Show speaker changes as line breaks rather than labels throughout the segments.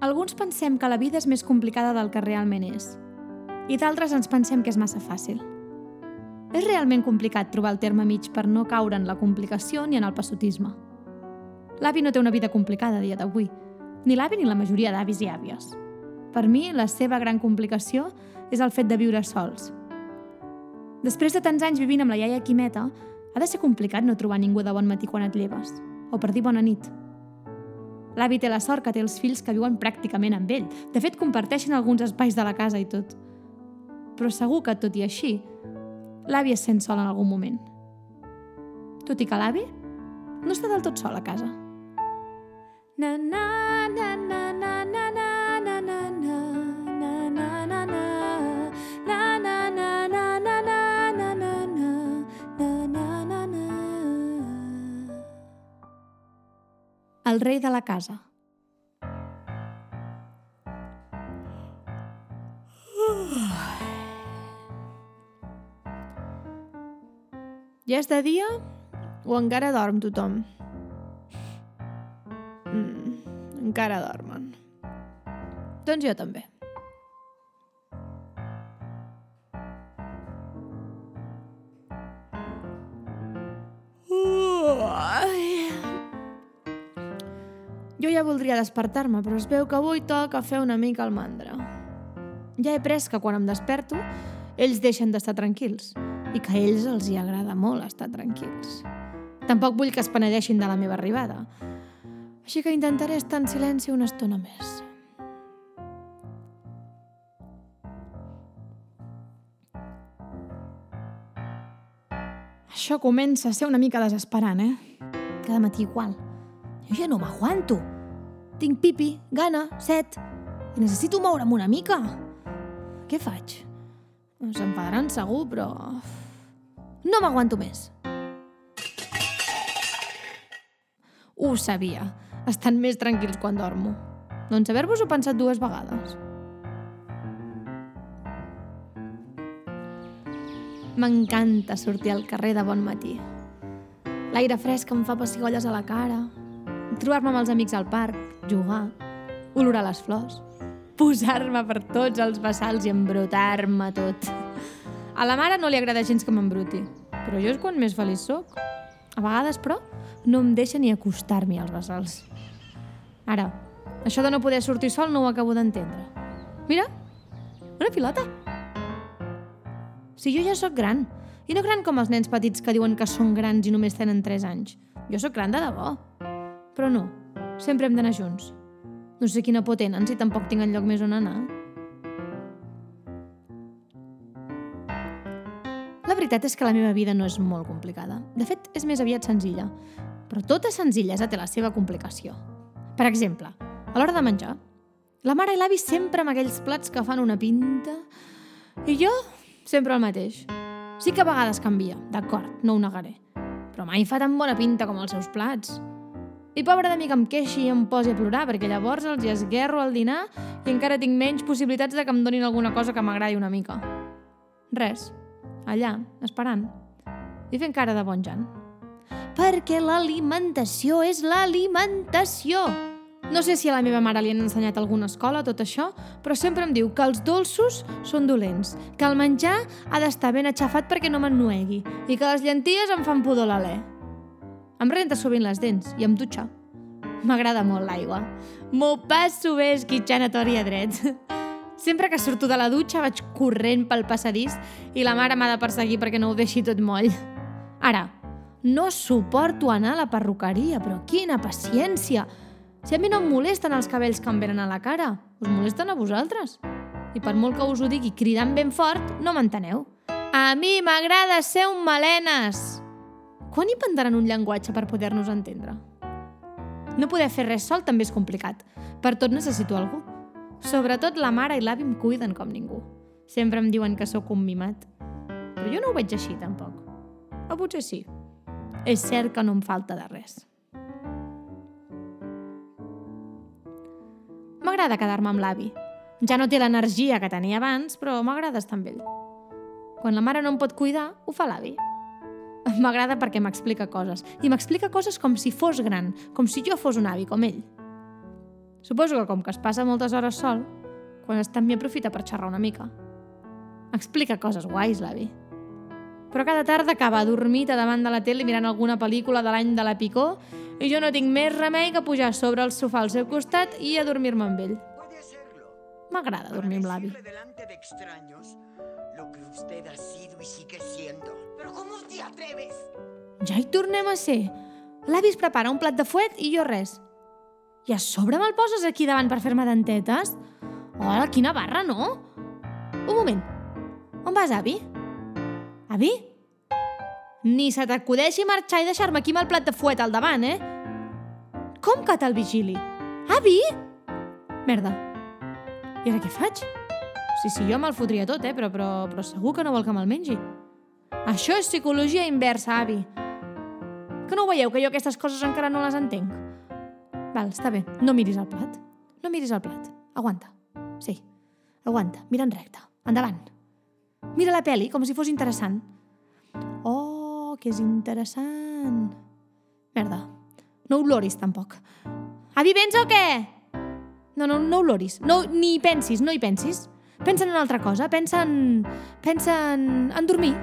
Alguns pensem que la vida és més complicada del que realment és. I d'altres ens pensem que és massa fàcil. És realment complicat trobar el terme mig per no caure en la complicació ni en el passotisme. L'avi no té una vida complicada a dia d'avui, ni l'avi ni la majoria d'avis i àvies. Per mi, la seva gran complicació és el fet de viure sols. Després de tants anys vivint amb la iaia Quimeta, ha de ser complicat no trobar ningú de bon matí quan et lleves, o per dir bona nit. L'avi té la sort que té els fills que viuen pràcticament amb ell. De fet, comparteixen alguns espais de la casa i tot. Però segur que, tot i així, l'avi es sent sol en algun moment. Tot i que l'avi no està del tot sol a casa. Na na na na na El rei de la casa. Ja és de dia o encara dorm tothom? Mm, encara dormen. Doncs jo també. Jo ja voldria despertar-me, però es veu que avui toca fer una mica el mandra. Ja he pres que quan em desperto, ells deixen d'estar tranquils i que a ells els hi agrada molt estar tranquils. Tampoc vull que es penedeixin de la meva arribada. Així que intentaré estar en silenci una estona més. Això comença a ser una mica desesperant, eh? Cada matí igual. Jo ja no m'aguanto. Tinc pipi, gana, set, i necessito moure'm una mica. Què faig? S'enfadaran segur, però... No m'aguanto més. Ho sabia. Estan més tranquils quan dormo. Doncs haver-vos-ho pensat dues vegades. M'encanta sortir al carrer de bon matí. L'aire fresc em fa pessigolles a la cara, trobar-me amb els amics al parc, jugar, olorar les flors, posar-me per tots els vessals i embrutar-me tot. A la mare no li agrada gens que m'embruti, però jo és quan més feliç sóc. A vegades, però, no em deixa ni acostar-m'hi als vessals. Ara, això de no poder sortir sol no ho acabo d'entendre. Mira, una pilota. Si jo ja sóc gran, i no gran com els nens petits que diuen que són grans i només tenen 3 anys. Jo sóc gran de debò. Però no, sempre hem d'anar junts. No sé quina por tenen si tampoc tinc enlloc més on anar. La veritat és que la meva vida no és molt complicada. De fet, és més aviat senzilla. Però tota senzillesa té la seva complicació. Per exemple, a l'hora de menjar, la mare i l'avi sempre amb aquells plats que fan una pinta... I jo, sempre el mateix. Sí que a vegades canvia, d'acord, no ho negaré. Però mai fa tan bona pinta com els seus plats. I pobre de mi que em queixi i em posi a plorar, perquè llavors els hi esguerro al dinar i encara tinc menys possibilitats de que em donin alguna cosa que m'agradi una mica. Res, allà, esperant, i fent cara de bon Jan. Perquè l'alimentació és l'alimentació! No sé si a la meva mare li han ensenyat alguna escola tot això, però sempre em diu que els dolços són dolents, que el menjar ha d'estar ben aixafat perquè no m'ennuegui i que les llenties em fan pudor l'alè. Em renta sovint les dents i em dutxa. M'agrada molt l'aigua. M'ho passo bé esquitxant a tor i a dret. Sempre que surto de la dutxa vaig corrent pel passadís i la mare m'ha de perseguir perquè no ho deixi tot moll. Ara, no suporto anar a la perruqueria, però quina paciència! Si a mi no em molesten els cabells que em venen a la cara, us molesten a vosaltres. I per molt que us ho digui cridant ben fort, no m'enteneu. A mi m'agrada ser un melenes! Quan inventaran un llenguatge per poder-nos entendre? No poder fer res sol també és complicat. Per tot necessito algú. Sobretot la mare i l'avi em cuiden com ningú. Sempre em diuen que sóc un mimat. Però jo no ho veig així, tampoc. O potser sí. És cert que no em falta de res. M'agrada quedar-me amb l'avi. Ja no té l'energia que tenia abans, però m'agrada estar amb ell. Quan la mare no em pot cuidar, ho fa l'avi. M'agrada perquè m'explica coses. I m'explica coses com si fos gran, com si jo fos un avi com ell. Suposo que com que es passa moltes hores sol, quan està amb mi aprofita per xerrar una mica. Explica coses guais, l'avi. Però cada tarda acaba adormit a davant de la tele mirant alguna pel·lícula de l'any de la picó i jo no tinc més remei que pujar sobre el sofà al seu costat i adormir-me amb ell. M'agrada dormir amb l'avi.
Lo que usted ha sido y sigue siendo. ¿Pero cómo te atreves?
Ja hi tornem a ser. L'avi es prepara un plat de fuet i jo res. I a sobre me'l poses aquí davant per fer-me dentetes? Hola, quina barra, no? Un moment. On vas, avi? Avi? Ni se t'acudeixi marxar i deixar-me aquí amb el plat de fuet al davant, eh? Com que te'l vigili? Avi? Merda. I ara què faig? Sí, sí, jo me'l fotria tot, eh? Però, però, però segur que no vol que me'l mengi. Això és psicologia inversa, avi. Que no veieu, que jo aquestes coses encara no les entenc? Val, està bé, no miris el plat. No miris el plat. Aguanta. Sí, aguanta, mira en recte. Endavant. Mira la peli com si fos interessant. Oh, que és interessant. Merda, no oloris tampoc. Avi, vens o què? No, no, no oloris. No, ni hi pensis, no hi pensis. Pensa en una altra cosa, pensa en... Pensa en... en dormir.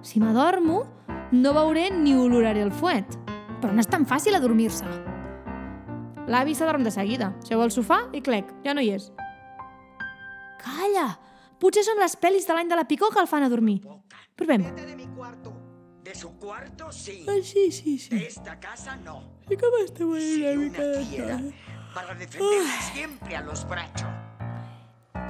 Si m'adormo, no veuré ni oloraré el fuet. Però no és tan fàcil adormir-se. L'avi s'adorm de seguida. Seu al sofà i clec, ja no hi és. Calla! Potser són les pel·lis de l'any de la picó que el fan a dormir.
Boca.
Provem.
Vete de mi cuarto. De su cuarto, sí.
Ah, sí, sí,
De esta casa, no.
Sí que m'esteu
Soy una fiera para defender siempre a los Bracho.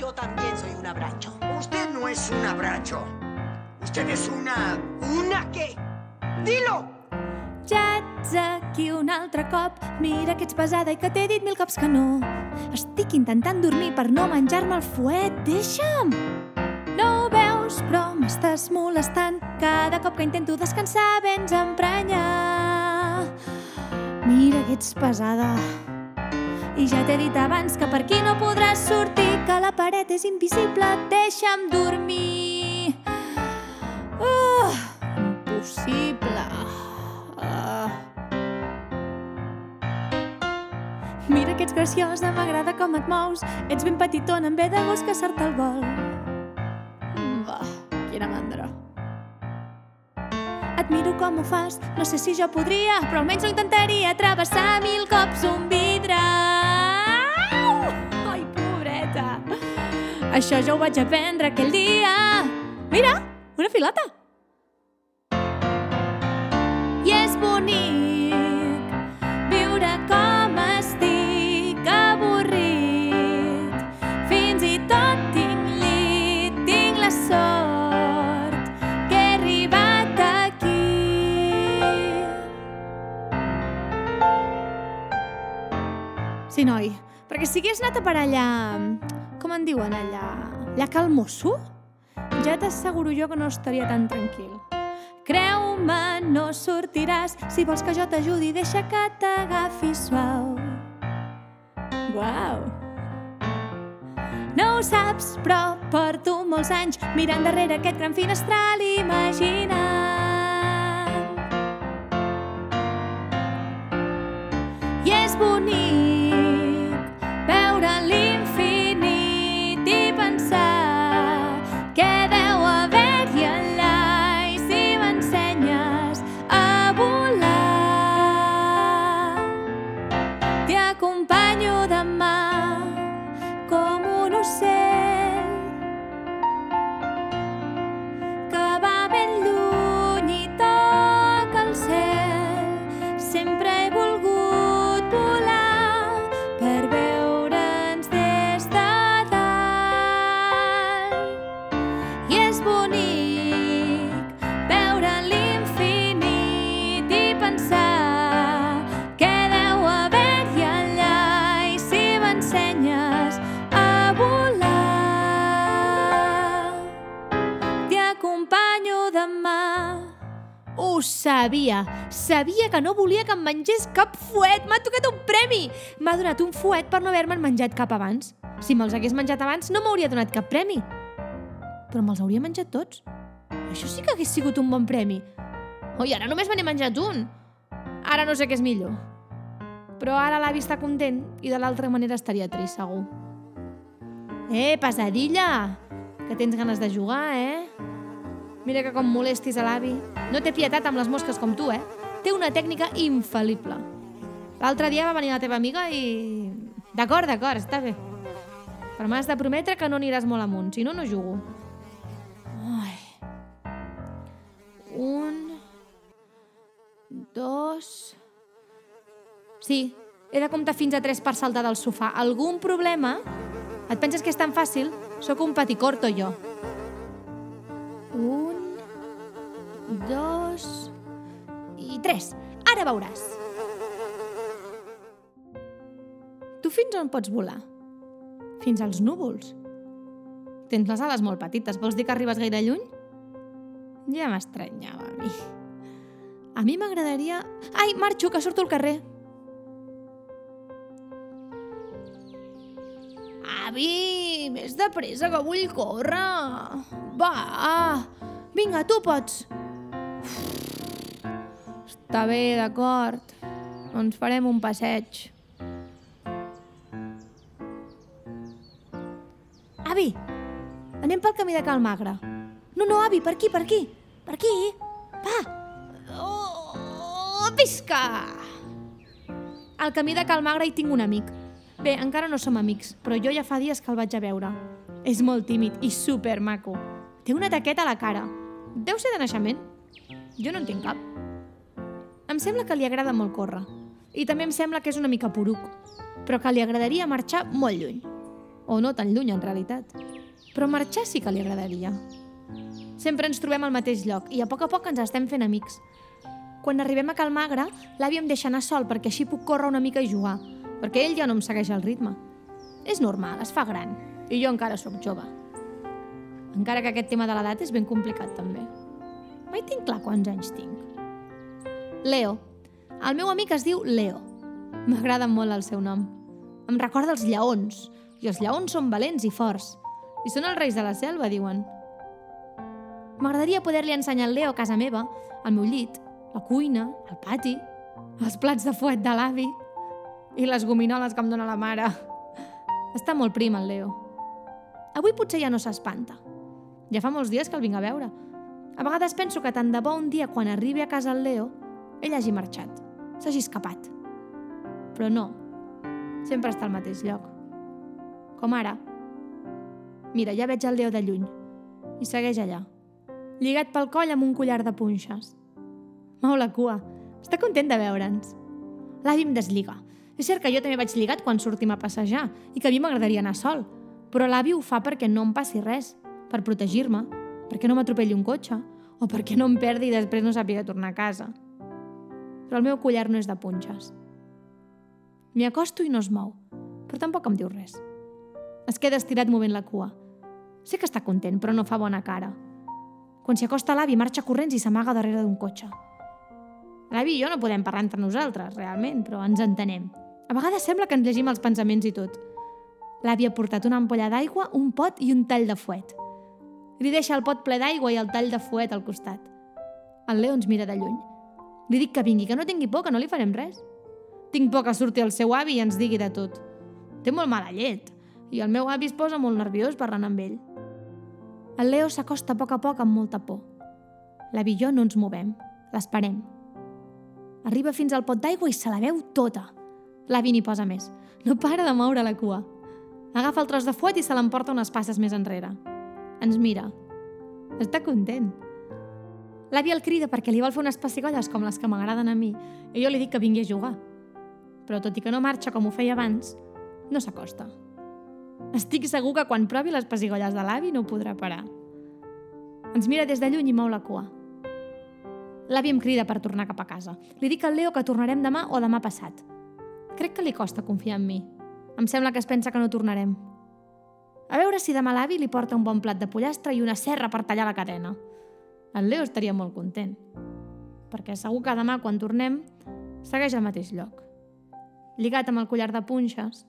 Yo también soy un abracho.
Usted no es un abracho. Usted es una... ¿Una qué? ¡Dilo!
Ja ets aquí un altre cop. Mira que ets pesada i que t'he dit mil cops que no. Estic intentant dormir per no menjar-me el fuet. Deixa'm! No ho veus, però m'estàs molestant. Cada cop que intento descansar vens a emprenyar. Mira que ets pesada. I ja t'he dit abans que per aquí no podràs sortir, que la paret és invisible. Deixa'm dormir. Oh, impossible. Ah. Mira que ets graciosa, m'agrada com et mous. Ets ben petitona, em ve de gust caçar-te el vol. Va, quina mandra. Admiro com ho fas, no sé si jo podria, però almenys ho intentaria travessar mil cops un vidre. Això ja ho vaig aprendre aquell dia. Mira, una filota. I és bonic viure com estic avorrit. Fins i tot tinc llit, tinc la sort que he arribat aquí. Sí, noi, perquè si hagués anat a per allà... Com en diuen allà? Allà que el mosso? Ja t'asseguro jo que no estaria tan tranquil. Creu-me, no sortiràs. Si vols que jo t'ajudi, deixa que t'agafi suau. Uau! No ho saps, però porto molts anys mirant darrere aquest gran finestral imaginant. I és bonic Sabia. Sabia que no volia que em mengés cap fuet. M'ha tocat un premi. M'ha donat un fuet per no haver-me'n menjat cap abans. Si me'ls hagués menjat abans, no m'hauria donat cap premi. Però me'ls hauria menjat tots. Això sí que hagués sigut un bon premi. Oh, i ara només me n'he menjat un. Ara no sé què és millor. Però ara l'avi està content i de l'altra manera estaria trist, segur. Eh, pesadilla! Que tens ganes de jugar, eh? Mira que com molestis a l'avi. No té pietat amb les mosques com tu, eh? Té una tècnica infal·lible. L'altre dia va venir la teva amiga i... D'acord, d'acord, està bé. Però m'has de prometre que no aniràs molt amunt, si no, no jugo. Ai. Un... Dos... Sí, he de comptar fins a tres per saltar del sofà. Algun problema? Et penses que és tan fàcil? Sóc un paticorto, jo. Un... Dos... I tres. Ara veuràs. Tu fins on pots volar? Fins als núvols. Tens les ales molt petites, vols dir que arribes gaire lluny? Ja m'estranyava a mi. A mi m'agradaria... Ai, marxo, que surto al carrer. Avi, més de pressa que vull córrer. Va, vinga, tu pots. Està bé, d'acord. Doncs farem un passeig. Avi, anem pel camí de Cal Magre. No, no, avi, per aquí, per aquí. Per aquí. Va. Oh, visca! Al camí de Cal Magre hi tinc un amic. Bé, encara no som amics, però jo ja fa dies que el vaig a veure. És molt tímid i super maco. Té una taqueta a la cara. Deu ser de naixement. Jo no en tinc cap. Em sembla que li agrada molt córrer. I també em sembla que és una mica poruc. Però que li agradaria marxar molt lluny. O no tan lluny, en realitat. Però marxar sí que li agradaria. Sempre ens trobem al mateix lloc i a poc a poc ens estem fent amics. Quan arribem a Cal Magre, l'avi em deixa anar sol perquè així puc córrer una mica i jugar, perquè ell ja no em segueix el ritme. És normal, es fa gran, i jo encara sóc jove. Encara que aquest tema de l'edat és ben complicat, també. Mai tinc clar quants anys tinc. Leo. El meu amic es diu Leo. M'agrada molt el seu nom. Em recorda els lleons, i els lleons són valents i forts. I són els reis de la selva, diuen. M'agradaria poder-li ensenyar el Leo a casa meva, al meu llit, la cuina, el pati, els plats de fuet de l'avi i les gominoles que em dóna la mare. Està molt prim, el Leo. Avui potser ja no s'espanta. Ja fa molts dies que el vinc a veure. A vegades penso que tant de bo un dia quan arribi a casa el Leo, ell hagi marxat, s'hagi escapat. Però no, sempre està al mateix lloc. Com ara. Mira, ja veig el Leo de lluny i segueix allà, lligat pel coll amb un collar de punxes. Mou la cua. Està content de veure'ns. L'avi em deslliga. És cert que jo també vaig lligat quan sortim a passejar i que a mi m'agradaria anar sol, però l'avi ho fa perquè no em passi res, per protegir-me, perquè no m'atropelli un cotxe o perquè no em perdi i després no sàpiga tornar a casa. Però el meu collar no és de punxes. M'hi acosto i no es mou, però tampoc em diu res. Es queda estirat movent la cua. Sé que està content, però no fa bona cara. Quan s'hi acosta l'avi, marxa corrents i s'amaga darrere d'un cotxe. L'avi i jo no podem parlar entre nosaltres, realment, però ens entenem. A vegades sembla que ens llegim els pensaments i tot. L'avi ha portat una ampolla d'aigua, un pot i un tall de fuet. Li deixa el pot ple d'aigua i el tall de fuet al costat. El Leo ens mira de lluny. Li dic que vingui, que no tingui por, que no li farem res. Tinc por que surti el seu avi i ens digui de tot. Té molt mala llet, i el meu avi es posa molt nerviós parlant amb ell. El Leo s'acosta a poc a poc amb molta por. L'avi i jo no ens movem, l'esperem. Arriba fins al pot d'aigua i se la veu tota. L'avi n'hi posa més. No para de moure la cua. Agafa el tros de fuet i se l'emporta unes passes més enrere. Ens mira. Està content. L'avi el crida perquè li vol fer unes pessigolles com les que m'agraden a mi i jo li dic que vingui a jugar. Però tot i que no marxa com ho feia abans, no s'acosta. Estic segur que quan provi les pessigolles de l'avi no ho podrà parar. Ens mira des de lluny i mou la cua. L'avi em crida per tornar cap a casa. Li dic al Leo que tornarem demà o demà passat. Crec que li costa confiar en mi. Em sembla que es pensa que no tornarem. A veure si demà l'avi li porta un bon plat de pollastre i una serra per tallar la cadena. El Leo estaria molt content, perquè segur que demà, quan tornem, segueix al mateix lloc. Lligat amb el collar de punxes,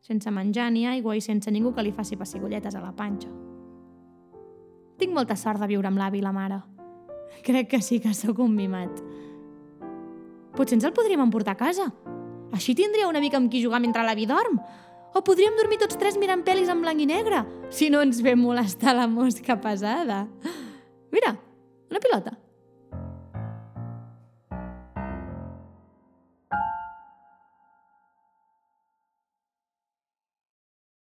sense menjar ni aigua i sense ningú que li faci pessigolletes a la panxa. Tinc molta sort de viure amb l'avi i la mare. Crec que sí que sóc un mimat. Potser ens el podríem emportar a casa. Així tindria una mica amb qui jugar mentre l'avi dorm. O podríem dormir tots tres mirant pel·lis en blanc i negre, si no ens ve molestar la mosca pesada. Mira, una pilota.